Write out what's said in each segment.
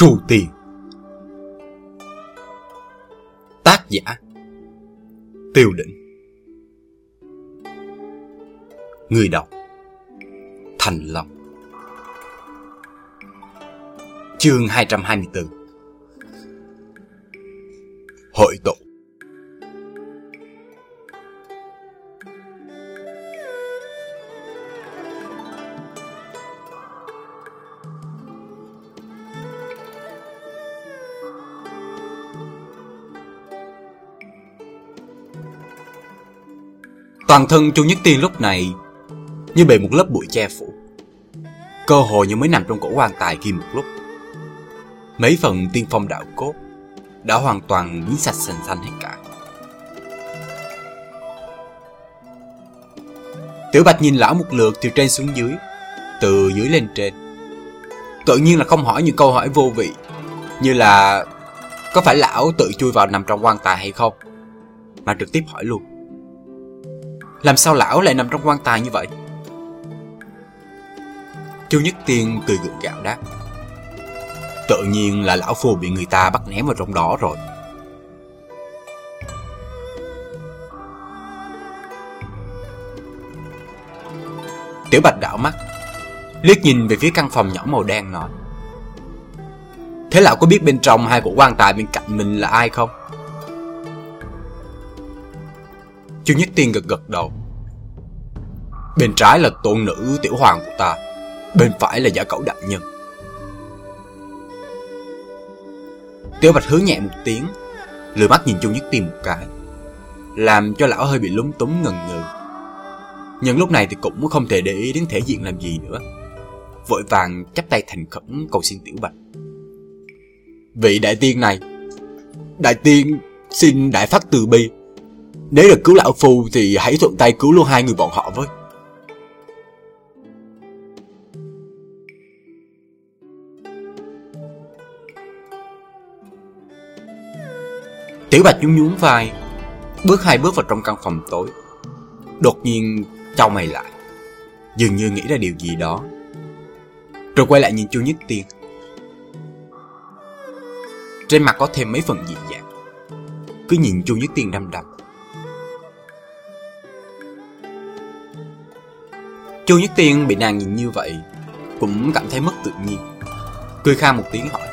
Trù Tiền Tác giả Tiêu Định. Người đọc Thành Long. Chương 224 Toàn thân Chu Nhất Tiên lúc này như bị một lớp bụi che phủ. Cơ hội như mới nằm trong cổ quan tài kia một lúc. Mấy phần tiên phong đạo cốt đã hoàn toàn biến sạch sành xanh hết cả. Tiểu Bạch nhìn lão một lượt từ trên xuống dưới, từ dưới lên trên. Tự nhiên là không hỏi những câu hỏi vô vị, như là có phải lão tự chui vào nằm trong quan tài hay không, mà trực tiếp hỏi luôn. Làm sao lão lại nằm trong quan tài như vậy? Chu Nhất Tiên cười gượng gạo đáp. Tự nhiên là lão phù bị người ta bắt ném vào trong đó rồi. Tiểu Bạch đảo mắt, liếc nhìn về phía căn phòng nhỏ màu đen nói. Thế lão có biết bên trong hai cổ quan tài bên cạnh mình là ai không? Chu Nhất Tiên gật gật đầu. Bên trái là tôn nữ tiểu hoàng của ta, bên phải là giả cẩu đại nhân. Tiểu Bạch hướng nhẹ một tiếng, lừa mắt nhìn Chu Nhất Tiên một cái, làm cho lão hơi bị lúng túng ngần ngừ. Nhưng lúc này thì cũng không thể để ý đến thể diện làm gì nữa. Vội vàng chắp tay thành khẩn cầu xin Tiểu Bạch. Vị đại tiên này, đại tiên xin đại phát từ bi, nếu được cứu lão phu thì hãy thuận tay cứu luôn hai người bọn họ với. Tiểu Bạch nhún nhún vai, bước hai bước vào trong căn phòng tối. Đột nhiên trao mày lại, dường như nghĩ ra điều gì đó. Rồi quay lại nhìn Chu Nhất Tiên. Trên mặt có thêm mấy phần dị dạng. Cứ nhìn Chu Nhất Tiên đăm đăm. Chu Nhất Tiên bị nàng nhìn như vậy, Cũng cảm thấy mất tự nhiên. Cười kha một tiếng hỏi,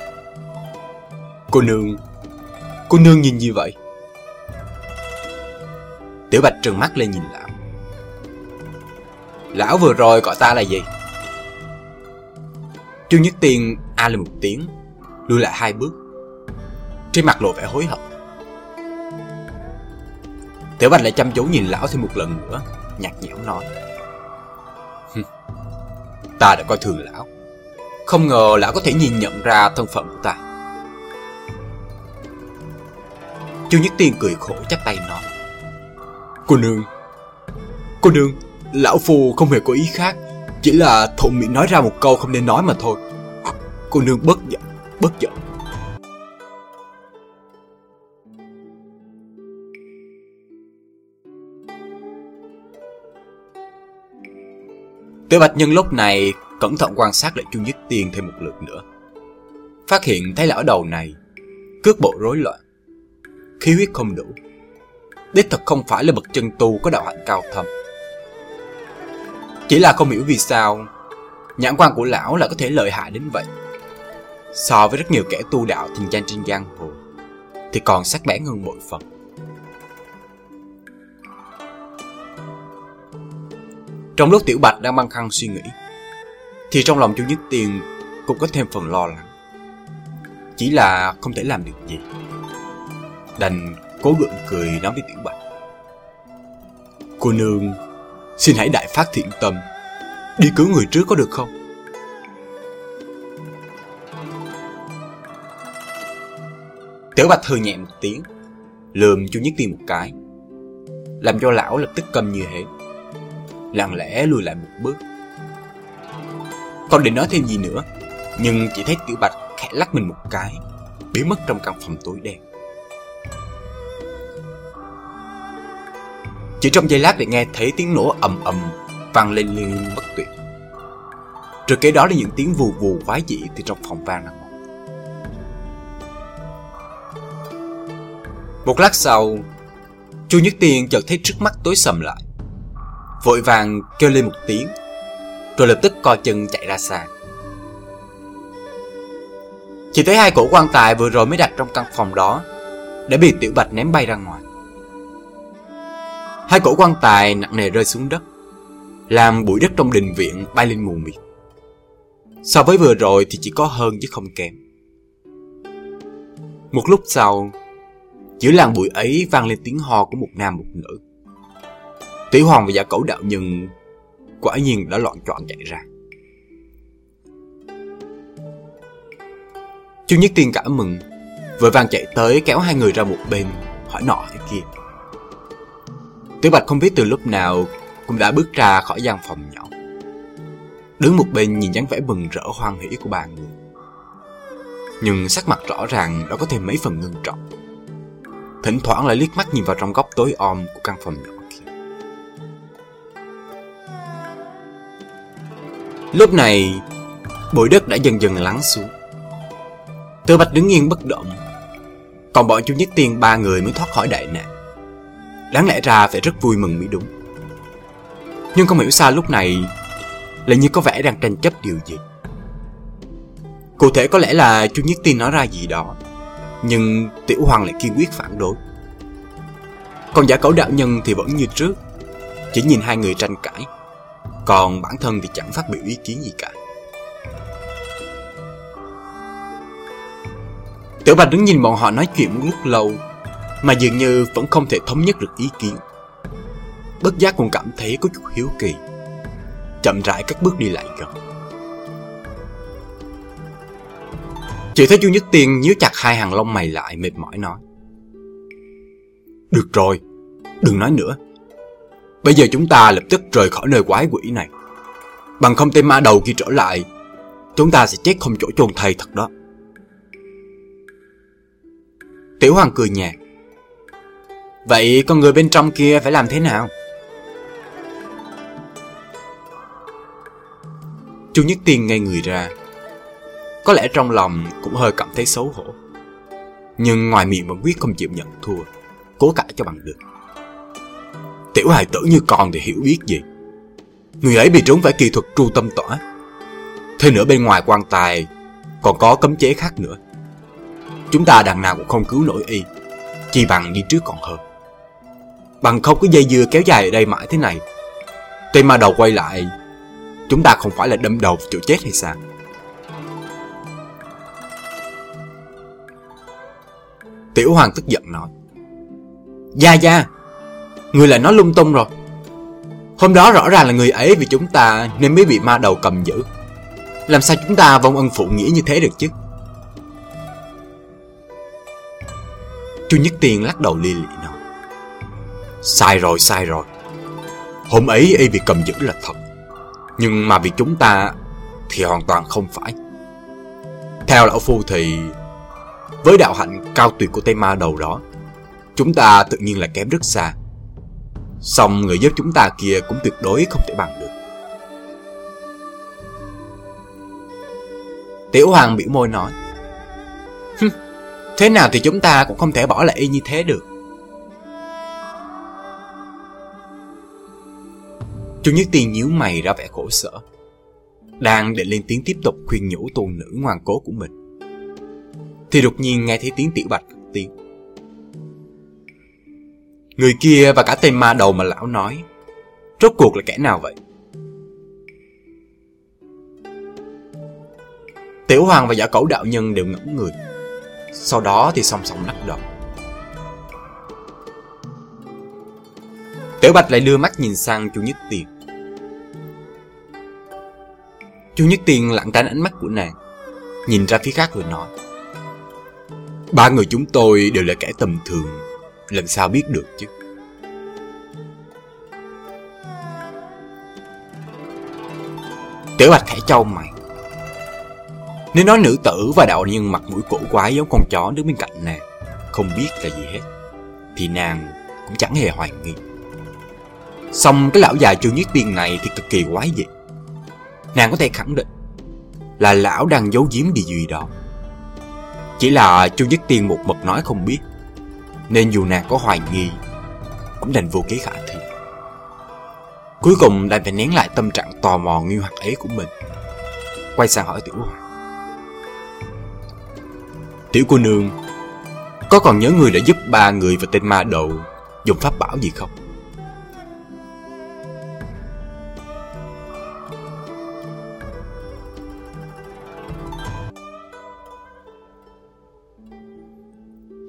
Cô nương Cô nương nhìn như vậy? Tiểu Bạch trừng mắt lên nhìn lão. Lão vừa rồi gọi ta là gì? Chu Nhất Tiên a lên một tiếng Lùi lại hai bước. Trên mặt lộ vẻ hối hận. Tiểu Bạch lại chăm chú nhìn lão thêm một lần nữa, Nhạt nhẽo nói Ta đã coi thường lão. Không ngờ lão có thể nhìn nhận ra thân phận của ta. Chu Nhất Tiên cười khổ chắp tay nói, Cô nương Cô nương, Lão Phù không hề có ý khác, Chỉ là thuận miệng nói ra một câu không nên nói mà thôi. Cô nương bất giận Bất giận. Tiểu Bạch Nhân lúc này cẩn thận quan sát lại Chu Nhất Tiên thêm một lượt nữa. Phát hiện thấy lão đầu này, cước bộ rối loạn, khí huyết không đủ. Đích thật không phải là bậc chân tu có đạo hạnh cao thâm. Chỉ là không hiểu vì sao, nhãn quan của lão lại có thể lợi hại đến vậy. So với rất nhiều kẻ tu đạo thành danh trên giang hồ, thì còn sắc bén hơn bội phần. Trong lúc Tiểu Bạch đang băn khăn suy nghĩ, thì trong lòng Chu Nhất tiền cũng có thêm phần lo lắng. Chỉ là không thể làm được gì. Đành cố gượng cười nói với Tiểu Bạch. Cô nương, xin hãy đại phát thiện tâm, đi cứu người trước có được không? Tiểu Bạch hừ nhẹ một tiếng, lườm Chu Nhất Tiên một cái, làm cho lão lập tức cầm như hến lặng lẽ lùi lại một bước. Còn để nói thêm gì nữa, nhưng chỉ thấy Tiểu Bạch khẽ lắc mình một cái, biến mất trong căn phòng tối đen. Chỉ trong giây lát lại nghe thấy tiếng nổ ầm ầm vang lên liên liên bất tuyệt. Rồi kế đó là những tiếng vù vù quái dị từ trong phòng vang ra. Một lát sau, Chu Nhất Tiên chợt thấy trước mắt tối sầm lại. Vội vàng kêu lên một tiếng, rồi lập tức co chân chạy ra xa. Chỉ thấy hai cổ quan tài vừa rồi mới đặt trong căn phòng đó đã bị Tiểu Bạch ném bay ra ngoài. Hai cổ quan tài nặng nề rơi xuống đất, làm bụi đất trong đình viện bay lên mù mịt. So với vừa rồi thì chỉ có hơn chứ không kém. Một lúc sau, giữa làng bụi ấy vang lên tiếng ho của một nam một nữ. Tiểu Hoàng và giả cẩu đạo nhân quả nhiên đã loạn trọn chạy ra. Chu Nhất Tiên cảm mừng, vội vàng chạy tới kéo hai người ra một bên, hỏi nọ hỏi kia. Tiểu Bạch không biết từ lúc nào cũng đã bước ra khỏi gian phòng nhỏ. Đứng một bên nhìn dáng vẻ bừng rỡ hoan hỷ của ba người. Nhưng sắc mặt rõ ràng đã có thêm mấy phần ngưng trọng. Thỉnh thoảng lại liếc mắt nhìn vào trong góc tối om của căn phòng nhỏ Lúc này, bụi đất đã dần dần lắng xuống. Tư Bạch đứng yên bất động, còn bọn chú Nhất Tiên ba người mới thoát khỏi đại nạn. Đáng lẽ ra phải rất vui mừng mới đúng. Nhưng không hiểu sao lúc này lại như có vẻ đang tranh chấp điều gì. Cụ thể có lẽ là chú Nhất Tiên nói ra gì đó, nhưng Tiểu Hoàng lại kiên quyết phản đối. Còn giả cẩu đạo nhân thì vẫn như trước, chỉ nhìn hai người tranh cãi, còn bản thân thì chẳng phát biểu ý kiến gì cả. Tiểu Bạch đứng nhìn bọn họ nói chuyện một lúc lâu, mà dường như vẫn không thể thống nhất được ý kiến. Bất giác cũng cảm thấy có chút hiếu kỳ. Chậm rãi các bước đi lại gần. Chỉ thấy Chu Nhất Tiên nhíu chặt hai hàng lông mày lại mệt mỏi nói. Được rồi, đừng nói nữa. Bây giờ chúng ta lập tức rời khỏi nơi quái quỷ này. Bằng không tên ma đầu kia trở lại, chúng ta sẽ chết không chỗ chôn thầy thật đó. Tiểu Hoàng cười nhạt. Vậy con người bên trong kia phải làm thế nào? Chu Nhất Tiên ngay người ra. Có lẽ trong lòng cũng hơi cảm thấy xấu hổ. Nhưng ngoài miệng vẫn quyết không chịu nhận thua, cố cãi cho bằng được. Tiểu hài tử như con thì hiểu biết gì. Người ấy bị trốn phải kỳ thuật tru tâm tỏa. Thêm nữa bên ngoài quan tài còn có cấm chế khác nữa. Chúng ta đằng nào cũng không cứu nổi y, Chi bằng đi trước còn hơn Bằng không cứ dây dưa kéo dài ở đây mãi thế này Tây ma đầu quay lại, Chúng ta không phải là đâm đầu chỗ chết hay sao Tiểu Hoàng tức giận nói, Gia Gia Người lại nói lung tung rồi. Hôm đó rõ ràng là người ấy vì chúng ta Nên mới bị ma đầu cầm giữ. Làm sao chúng ta vong ân phụ nghĩa như thế được chứ? Chu Nhất Tiên lắc đầu li lị nói Sai rồi, sai rồi. Hôm ấy y bị cầm giữ là thật Nhưng mà vì chúng ta Thì hoàn toàn không phải. Theo Lão Phu thì Với đạo hạnh cao tuyệt của Tây Ma đầu đó Chúng ta tự nhiên là kém rất xa. Xong người giúp chúng ta kia cũng tuyệt đối không thể bằng được. Tiểu Hoàng biểu môi nói Thế nào thì chúng ta cũng không thể bỏ lại y như thế được. Chu Nhất Tiên nhíu mày ra vẻ khổ sở, Đang định lên tiếng tiếp tục khuyên nhủ tôn nữ ngoan cố của mình. Thì đột nhiên nghe thấy tiếng tiểu bạch tiếng Người kia và cả tên ma đầu mà lão nói. Rốt cuộc là kẻ nào vậy? Tiểu Hoàng và giả cẩu đạo nhân đều ngẩn người. Sau đó thì song song lắc đầu. Tiểu Bạch lại đưa mắt nhìn sang Chu Nhất Tiền. Chu Nhất Tiền lặng tránh ánh mắt của nàng, Nhìn ra phía khác rồi nói. Ba người chúng tôi đều là kẻ tầm thường. Làm sao biết được chứ Tiểu Bạch khẽ châu mày nếu nói nữ tử và đạo nhân mặt mũi cổ quái giống con chó đứng bên cạnh nàng, không biết là gì hết, thì nàng cũng chẳng hề hoài nghi. Xong cái lão già chưa nhất tiên này thì cực kỳ quái dị. Nàng có thể khẳng định là lão đang giấu giếm điều gì đó. Chỉ là chu nhất tiên một mực nói không biết. Nên dù nàng có hoài nghi, Cũng đành vô kế khả thi. Cuối cùng đành phải nén lại tâm trạng tò mò nghi hoặc ấy của mình. Quay sang hỏi Tiểu Hoàng. Tiểu cô nương, Có còn nhớ người đã giúp ba người và tên ma đầu Dùng pháp bảo gì không?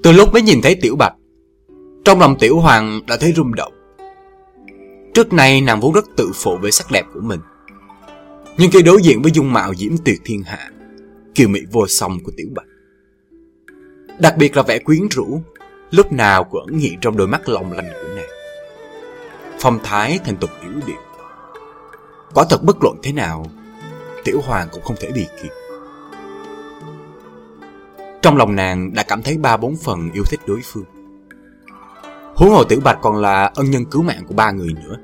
Từ lúc mới nhìn thấy Tiểu Bạch. Trong lòng Tiểu Hoàng đã thấy rung động. Trước nay nàng vốn rất tự phụ với sắc đẹp của mình. Nhưng khi đối diện với dung mạo diễm tuyệt thiên hạ, Kiều mỹ vô song của Tiểu Bạch. Đặc biệt là vẻ quyến rũ, Lúc nào cũng ẩn hiện trong đôi mắt long lanh của nàng. Phong thái thành tục yếu điệu. Quả thật bất luận thế nào, Tiểu Hoàng cũng không thể bị kịp trong lòng nàng đã cảm thấy ba bốn phần yêu thích đối phương. Huống hồ Tiểu Bạch còn là ân nhân cứu mạng của ba người nữa.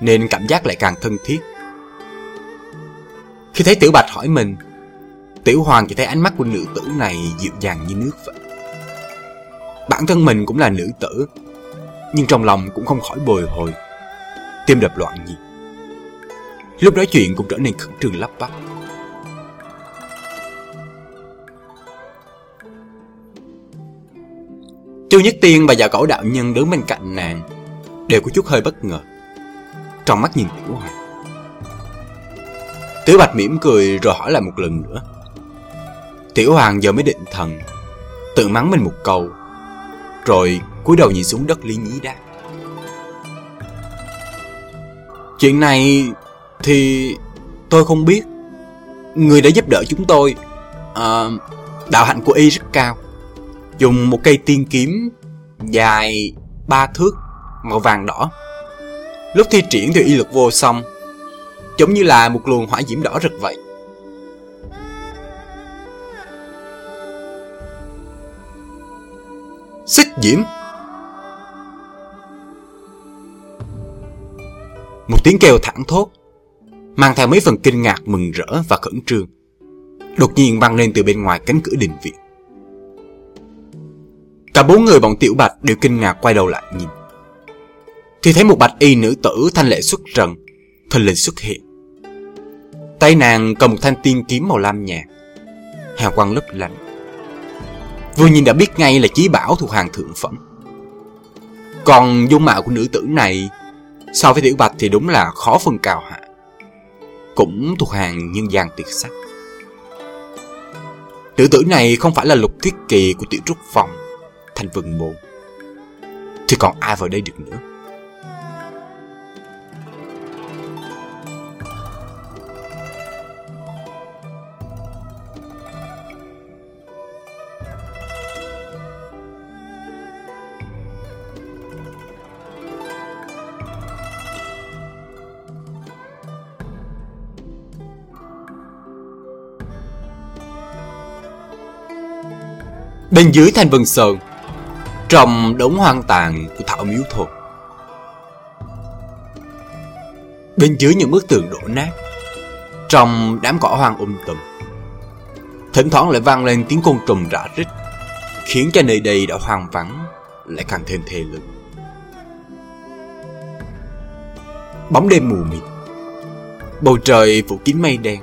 Nên cảm giác lại càng thân thiết. Khi thấy Tiểu Bạch hỏi mình, Tiểu Hoàng chỉ thấy ánh mắt của nữ tử này dịu dàng như nước vậy. Bản thân mình cũng là nữ tử, nhưng trong lòng cũng không khỏi bồi hồi, tim đập loạn nhịp. Lúc nói chuyện cũng trở nên khẩn trương lắp bắp. Chu Nhất Tiên và già cẩu đạo nhân đứng bên cạnh nàng Đều có chút hơi bất ngờ. Trong mắt nhìn Tiểu Hoàng Tiểu Bạch mỉm cười rồi hỏi lại một lần nữa. Tiểu Hoàng giờ mới định thần Tự mắng mình một câu Rồi cúi đầu nhìn xuống đất lý nhí đáp. Chuyện này thì tôi không biết. Người đã giúp đỡ chúng tôi à, Đạo hạnh của y rất cao dùng một cây tiên kiếm dài ba thước màu vàng đỏ. Lúc thi triển thì y lực vô song, giống như là một luồng hỏa diễm đỏ rực vậy. Xích diễm Một tiếng kêu thẳng thốt Mang theo mấy phần kinh ngạc mừng rỡ và khẩn trương Đột nhiên vang lên từ bên ngoài cánh cửa đình viện Cả bốn người bọn tiểu bạch đều kinh ngạc quay đầu lại nhìn. Thì thấy một bạch y nữ tử thanh lệ xuất trần, thần linh xuất hiện. Tay nàng cầm một thanh tiên kiếm màu lam nhạt, hào quang lấp lánh. Vừa nhìn đã biết ngay là chí bảo thuộc hàng thượng phẩm. Còn dung mạo của nữ tử này so với tiểu bạch thì đúng là khó phân cao hạ. Cũng thuộc hàng nhân gian tuyệt sắc. Nữ tử này không phải là lục thiết kỳ của tiểu trúc phòng thành vần mộ. Thì còn ai vào đây được nữa? Bên dưới thanh vân sơn trong đống hoang tàn của Thảo Miếu Thôn. Bên dưới những bức tường đổ nát, trong đám cỏ hoang um tùm, thỉnh thoảng lại vang lên tiếng côn trùng rã rít, khiến cho nơi đây đã hoang vắng lại càng thêm thê lương. Bóng đêm mù mịt, bầu trời phủ kín mây đen,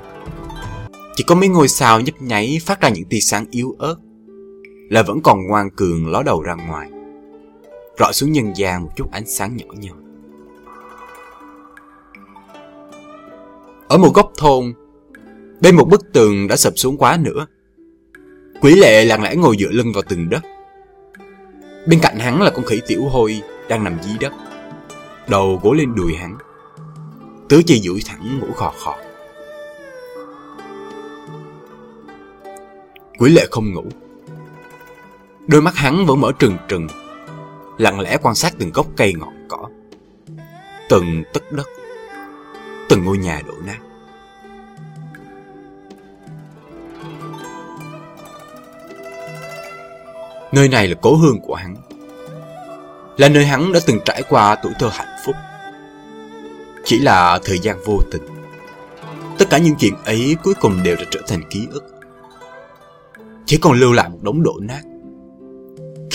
chỉ có mấy ngôi sao nhấp nháy phát ra những tia sáng yếu ớt là vẫn còn ngoan cường ló đầu ra ngoài. Rọi xuống nhân gian một chút ánh sáng nhỏ nhoi. Ở một góc thôn, bên một bức tường đã sập xuống quá nữa. Quỷ lệ lặng lẽ ngồi dựa lưng vào tường đất. Bên cạnh hắn là con khỉ tiểu hôi đang nằm dưới đất. Đầu gối lên đùi hắn. Tứ chi duỗi thẳng ngủ khò khò. Quỷ lệ không ngủ. Đôi mắt hắn vẫn mở trừng trừng, Lặng lẽ quan sát từng gốc cây ngọn cỏ, Từng tất đất, Từng ngôi nhà đổ nát. Nơi này là cố hương của hắn, Là nơi hắn đã từng trải qua tuổi thơ hạnh phúc. Chỉ là thời gian vô tình, Tất cả những chuyện ấy cuối cùng đều đã trở thành ký ức. Chỉ còn lưu lại một đống đổ nát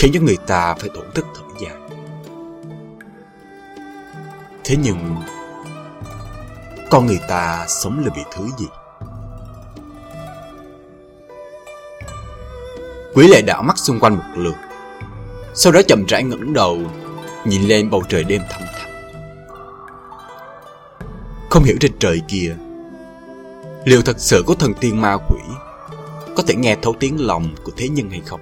khiến cho người ta phải tổn thức thở dài. Thế nhưng, con người ta sống là vì thứ gì? Quý lệ đảo mắt xung quanh một lượt, sau đó chậm rãi ngẩng đầu, nhìn lên bầu trời đêm thăm thẳm. Không hiểu trên trời kia, liệu thật sự có thần tiên ma quỷ có thể nghe thấu tiếng lòng của thế nhân hay không?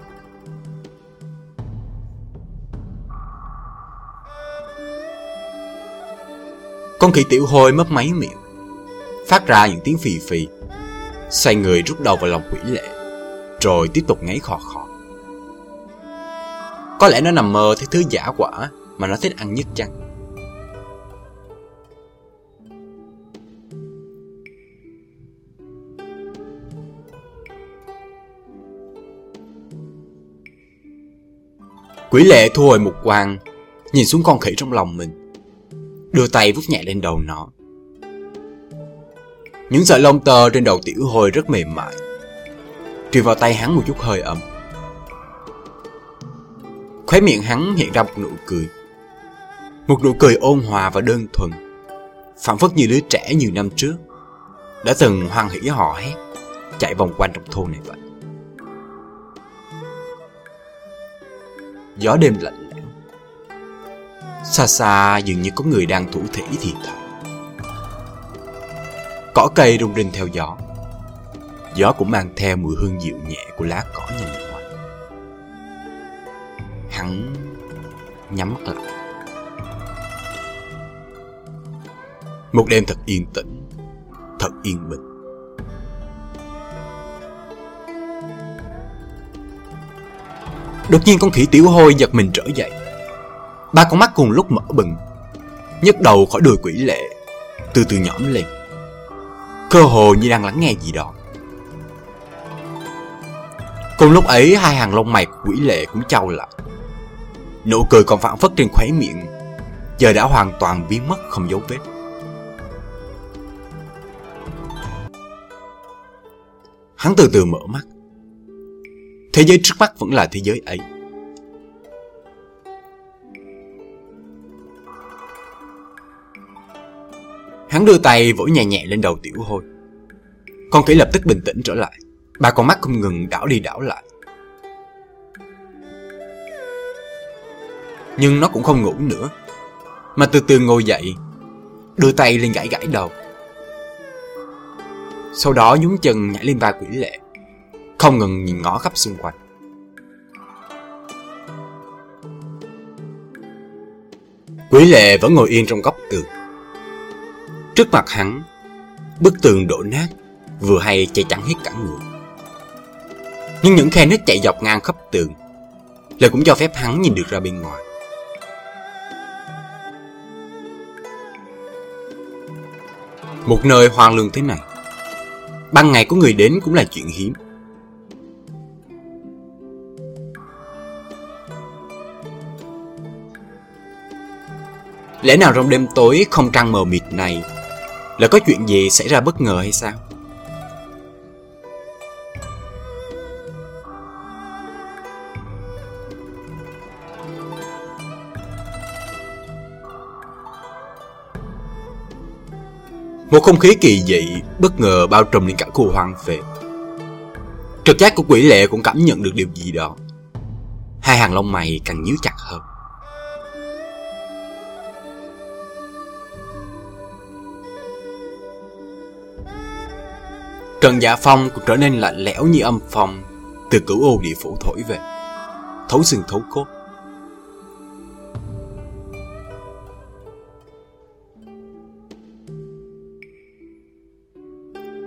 Con khỉ tiểu hôi mấp máy miệng, Phát ra những tiếng phì phì, Xoay người rút đầu vào lòng quỷ lệ, Rồi tiếp tục ngáy khò khò. Có lẽ nó nằm mơ thấy thứ giả quả Mà nó thích ăn nhất chăng? Quỷ lệ thu hồi một quang, Nhìn xuống con khỉ trong lòng mình đưa tay vuốt nhẹ lên đầu nó. Những sợi lông tơ trên đầu tiểu hồi rất mềm mại, truyền vào tay hắn một chút hơi ấm. Khóe miệng hắn hiện ra một nụ cười. Một nụ cười ôn hòa và đơn thuần, phản phất như đứa trẻ nhiều năm trước, đã từng hoan hỉ hò hét, chạy vòng quanh trong thôn này vậy. Gió đêm lạnh Xa xa dường như có người đang thủ thỉ thì thầm. Cỏ cây rung rinh theo gió. Gió cũng mang theo mùi hương dịu nhẹ của lá cỏ nhành ngoài Hắn nhắm mắt lại. Một đêm thật yên tĩnh, Thật yên bình. Đột nhiên con khỉ tiểu hôi giật mình trở dậy. Ba con mắt cùng lúc mở bừng nhấc đầu khỏi đùi quỷ lệ, Từ từ nhõm lên. Cơ hồ như đang lắng nghe gì đó. Cùng lúc ấy, hai hàng lông mày của quỷ lệ cũng trao lại. Nụ cười còn phản phất trên khóe miệng, Giờ đã hoàn toàn biến mất không dấu vết. Hắn từ từ mở mắt. Thế giới trước mắt vẫn là thế giới ấy. Hắn đưa tay vỗ nhẹ nhẹ lên đầu tiểu hôi. Con khỉ lập tức bình tĩnh trở lại. Ba con mắt không ngừng đảo đi đảo lại. Nhưng nó cũng không ngủ nữa. Mà từ từ ngồi dậy, Đưa tay lên gãi gãi đầu. Sau đó nhún chân nhảy lên vai quỷ lệ, Không ngừng nhìn ngó khắp xung quanh. Quỷ lệ vẫn ngồi yên trong góc tường. Trước mặt hắn, bức tường đổ nát, vừa hay che chắn hết cả người. Nhưng những khe nứt chạy dọc ngang khắp tường, lại cũng cho phép hắn nhìn được ra bên ngoài. Một nơi hoang lương thế này, ban ngày có người đến cũng là chuyện hiếm. Lẽ nào trong đêm tối không trăng mờ mịt này là có chuyện gì xảy ra bất ngờ hay sao? Một không khí kỳ dị, bất ngờ bao trùm lên cả khu hoang phệ. Trực giác của quỷ lệ cũng cảm nhận được điều gì đó. Hai hàng lông mày càng nhíu chặt hơn. Trần Dạ Phong cũng trở nên lạnh lẽo như âm phong từ cửu ô địa phủ thổi về, thấu xương thấu cốt.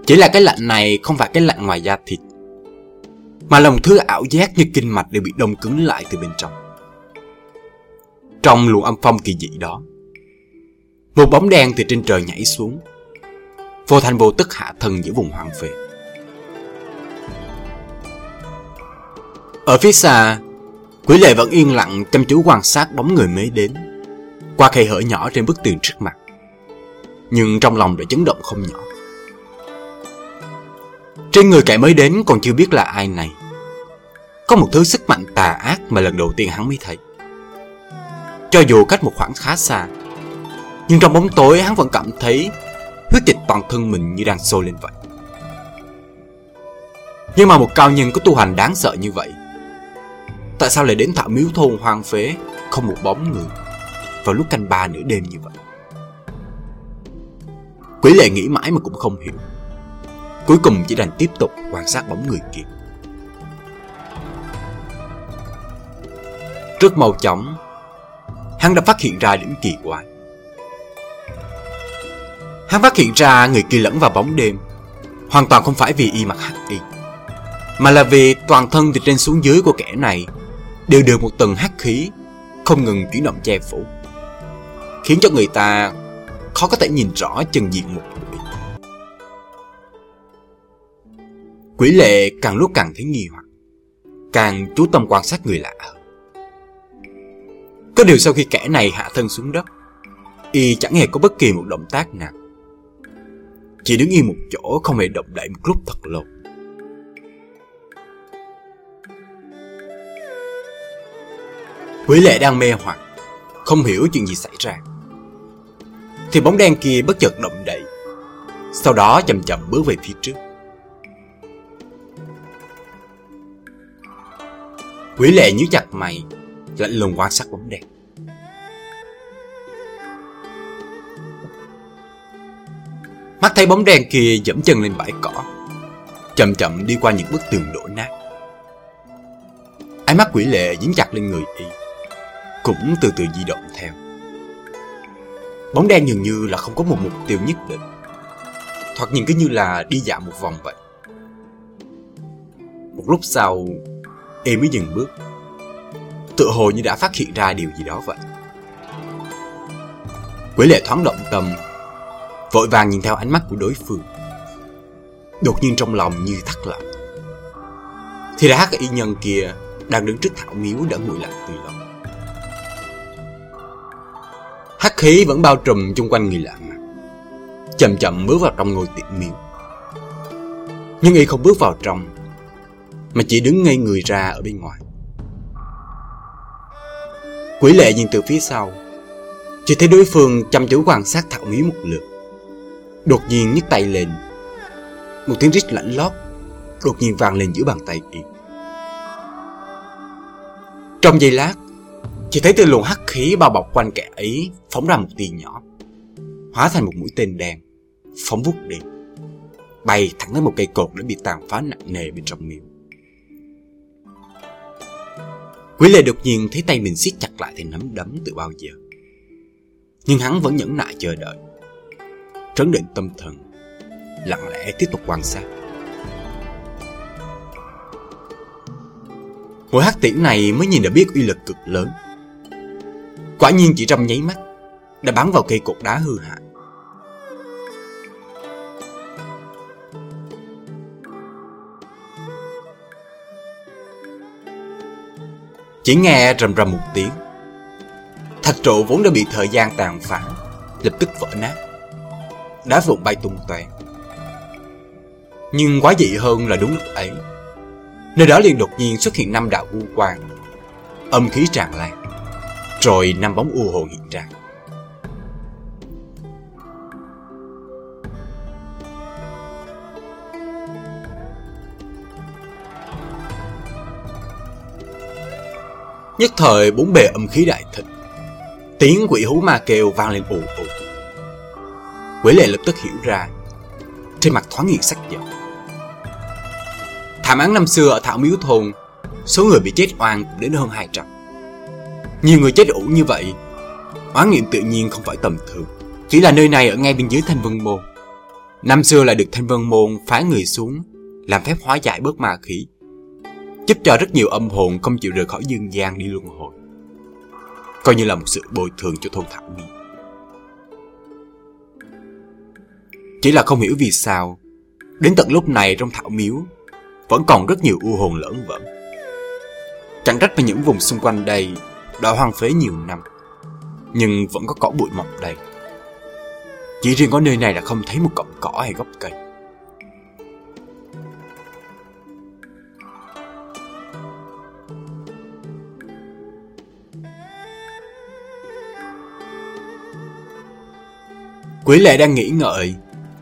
Chỉ là cái lạnh này không phải cái lạnh ngoài da thịt, mà là một thứ ảo giác như kinh mạch đều bị đông cứng lại từ bên trong. Trong luồng âm phong kỳ dị đó, một bóng đen từ trên trời nhảy xuống, vô thành vô tức hạ thần giữa vùng hoang phế. Ở phía xa, Quỷ lệ vẫn yên lặng chăm chú quan sát bóng người mới đến, qua khe hở nhỏ trên bức tường trước mặt. Nhưng trong lòng đã chấn động không nhỏ. Trên người kẻ mới đến còn chưa biết là ai này. Có một thứ sức mạnh tà ác mà lần đầu tiên hắn mới thấy Cho dù cách một khoảng khá xa Nhưng trong bóng tối hắn vẫn cảm thấy toàn thân mình như đang sôi lên vậy. Nhưng mà một cao nhân có tu hành đáng sợ như vậy, Tại sao lại đến thảo miếu thôn hoang phế, Không một bóng người Vào lúc canh ba nửa đêm như vậy? Quỷ lệ nghĩ mãi mà cũng không hiểu. Cuối cùng chỉ đành tiếp tục quan sát bóng người kia. Rất mau chóng, Hắn đã phát hiện ra điểm kỳ quái. Hắn phát hiện ra người kia lẫn vào bóng đêm. Hoàn toàn không phải vì y mặc hắc y, Mà là vì toàn thân từ trên xuống dưới của kẻ này Đều được một tầng hắc khí, Không ngừng chuyển động che phủ, Khiến cho người ta khó có thể nhìn rõ chân diện một người. Quỷ lệ càng lúc càng thấy nghi hoặc, Càng chú tâm quan sát người lạ hơn. Có điều sau khi kẻ này hạ thân xuống đất, Y chẳng hề có bất kỳ một động tác nào. Chỉ đứng yên một chỗ, không hề động đậy một lúc thật lâu. Quỷ lệ đang mê hoặc, Không hiểu chuyện gì xảy ra. Thì bóng đen kia bất chợt động đậy, Sau đó chậm chậm bước về phía trước. Quỷ lệ nhíu chặt mày, Lạnh lùng quan sát bóng đen. Mắt thấy bóng đen kia dẫm chân lên bãi cỏ, Chậm chậm đi qua những bức tường đổ nát. Ánh mắt quỷ lệ dính chặt lên người y, Cũng từ từ di động theo. Bóng đen dường như là không có một mục tiêu nhất định Thoạt nhìn cứ như là đi dạo một vòng vậy. Một lúc sau, Y mới dừng bước Tự hồ như đã phát hiện ra điều gì đó vậy. Quỷ lệ thoáng động tâm Vội vàng nhìn theo ánh mắt của đối phương. Đột nhiên trong lòng như thắt lại. Thì đã hắc y nhân kia Đang đứng trước thảo miếu đã nguội lạnh từ lâu. Hắc khí vẫn bao trùm chung quanh người lạ mặt. Chậm chậm bước vào trong ngôi tiệm miếu Nhưng y không bước vào trong mà chỉ đứng ngay người ra ở bên ngoài. Quỷ lệ nhìn từ phía sau, chỉ thấy đối phương chăm chú quan sát thảo miếu một lượt. Đột nhiên nhấc tay lên, một tiếng rít lạnh lót đột nhiên vang lên giữa bàn tay y. Trong giây lát, chỉ thấy từ luồng hắc khí bao bọc quanh kẻ ấy phóng ra một tia nhỏ, hóa thành một mũi tên đen, phóng vút đi, bay thẳng tới một cây cột đã bị tàn phá nặng nề bên trong miệng. Quý Lê đột nhiên thấy tay mình siết chặt lại thành nắm đấm từ bao giờ. Nhưng hắn vẫn nhẫn nại chờ đợi. Trấn định tâm thần, lặng lẽ tiếp tục quan sát. Mũi hắc tiễn này mới nhìn đã biết uy lực cực lớn. Quả nhiên chỉ trong nháy mắt, đã bắn vào cây cột đá hư hại. Chỉ nghe rầm rầm một tiếng Thạch trụ vốn đã bị thời gian tàn phản Lập tức vỡ nát Đá vụn bay tung tóe. Nhưng quá dị hơn là đúng lúc ấy, Nơi đó liền đột nhiên xuất hiện năm đạo u quang, Âm khí tràn lan, Rồi năm bóng u hồn hiện ra. Nhất thời bốn bề âm khí đại thịnh, Tiếng quỷ hú ma kêu vang lên ù ù. Quế lệ lập tức hiểu ra. Trên mặt thoáng nghiệt sắc giận Thảm án năm xưa ở Thảo Miếu Thôn, Số người bị chết oan cũng đến hơn 200 Nhiều người chết ủ như vậy, Oán nghiệm tự nhiên không phải tầm thường. Chỉ là nơi này ở ngay bên dưới Thanh Vân Môn. Năm xưa là được Thanh Vân Môn phái người xuống, Làm phép hóa giải bớt ma khí, giúp cho rất nhiều âm hồn không chịu rời khỏi dương gian đi luân hồi. Coi như là một sự bồi thường cho thôn Thảo Miếu. Chỉ là không hiểu vì sao, đến tận lúc này trong thảo miếu, vẫn còn rất nhiều u hồn lẫn vẩn. Chẳng trách mà những vùng xung quanh đây đã hoang phế nhiều năm, nhưng vẫn có cỏ bụi mọc đầy. Chỉ riêng có nơi này là không thấy một cọng cỏ hay gốc cây. Quỷ lệ đang nghĩ ngợi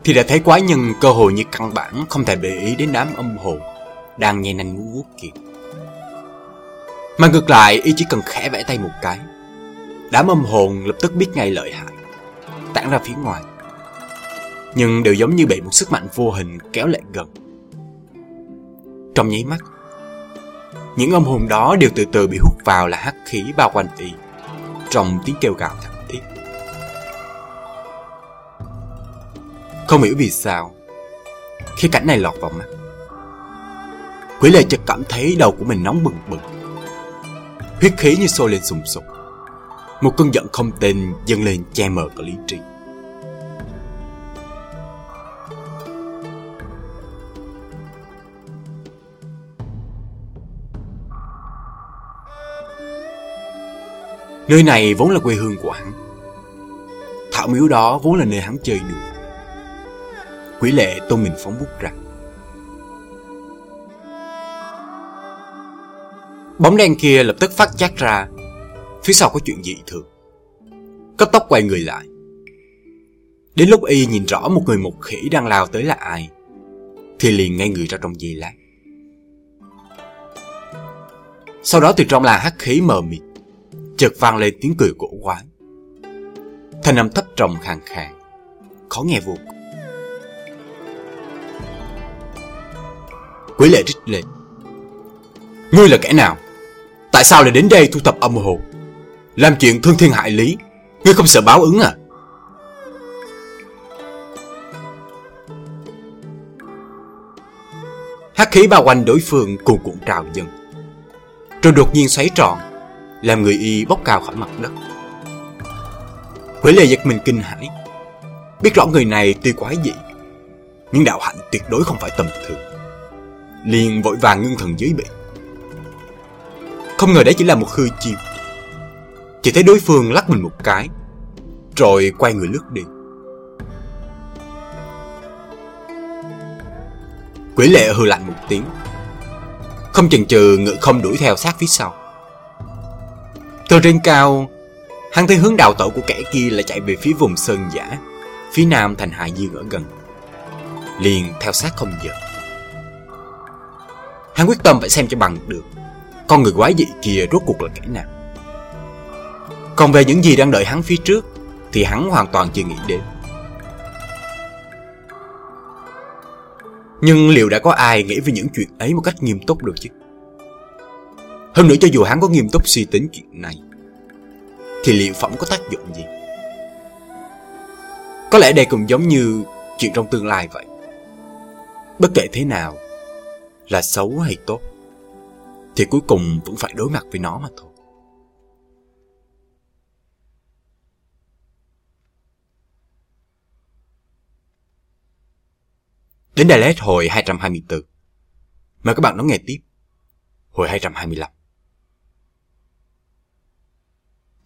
thì đã thấy quái nhân cơ hội như căn bản, không thể để ý đến đám âm hồn đang nhai nanh muốn guốc kiệt. Mà ngược lại y chỉ cần khẽ vẽ tay một cái, Đám âm hồn lập tức biết ngay lợi hại, Tản ra phía ngoài. Nhưng đều giống như bị một sức mạnh vô hình kéo lại gần. Trong nháy mắt, Những âm hồn đó đều từ từ bị hút vào là hắc khí bao quanh y, Trong tiếng kêu gào thảm. Không hiểu vì sao, Khi cảnh này lọt vào mắt, Quỷ lệ chợt cảm thấy đầu của mình nóng bừng bừng huyết khí như sôi lên sùng sục. Một cơn giận không tên dâng lên che mờ cả lý trí. Nơi này vốn là quê hương của hắn. Thảo miếu đó vốn là nơi hắn chơi đùa. Quỷ lệ tôi mình phóng bút ra. Bóng đen kia lập tức phát giác ra, Phía sau có chuyện dị thường. Cấp tốc quay người lại. Đến lúc y nhìn rõ một người một khỉ đang lao tới là ai, Thì liền ngay người ra trong giây lát. Sau đó từ trong làn hắc khí mờ mịt, Chợt vang lên tiếng cười cổ quái. Thanh âm thấp trầm khàn khàn, Khó nghe vô cùng. Quý lệ rít lên. Ngươi là kẻ nào? Tại sao lại đến đây thu thập âm hồn Làm chuyện thương thiên hại lý. Ngươi không sợ báo ứng à? Hắc khí bao quanh đối phương cuồn cuộn trào dần Rồi đột nhiên xoáy tròn, Làm người y bốc cao khỏi mặt đất. Quỷ lệ giật mình kinh hãi. Biết rõ người này tuy quái dị, Nhưng đạo hạnh tuyệt đối không phải tầm thường liền vội vàng ngưng thần dưới bị không ngờ đấy chỉ là một hư chiêu. Chỉ thấy đối phương lắc mình một cái, Rồi quay người lướt đi. Quỷ lệ hư lạnh một tiếng, Không chần chừ ngự không đuổi theo sát phía sau. Từ trên cao, Hắn thấy hướng đào tẩu của kẻ kia là chạy về phía vùng sơn giả, Phía nam thành Hải Dương ở gần, Liền theo sát không dừng. Hắn quyết tâm phải xem cho bằng được con người quái dị kia rốt cuộc là kẻ nào. Còn về những gì đang đợi hắn phía trước, thì hắn hoàn toàn chưa nghĩ đến. Nhưng liệu đã có ai nghĩ về những chuyện ấy một cách nghiêm túc được chứ? Hơn nữa cho dù hắn có nghiêm túc suy tính chuyện này, Thì liệu phẩm có tác dụng gì? Có lẽ đây cũng giống như chuyện trong tương lai vậy Bất kể thế nào là xấu hay tốt, thì cuối cùng vẫn phải đối mặt với nó mà thôi. Đến Đà Lạt hồi 224. Mời các bạn đón nghe tiếp. Hồi 225.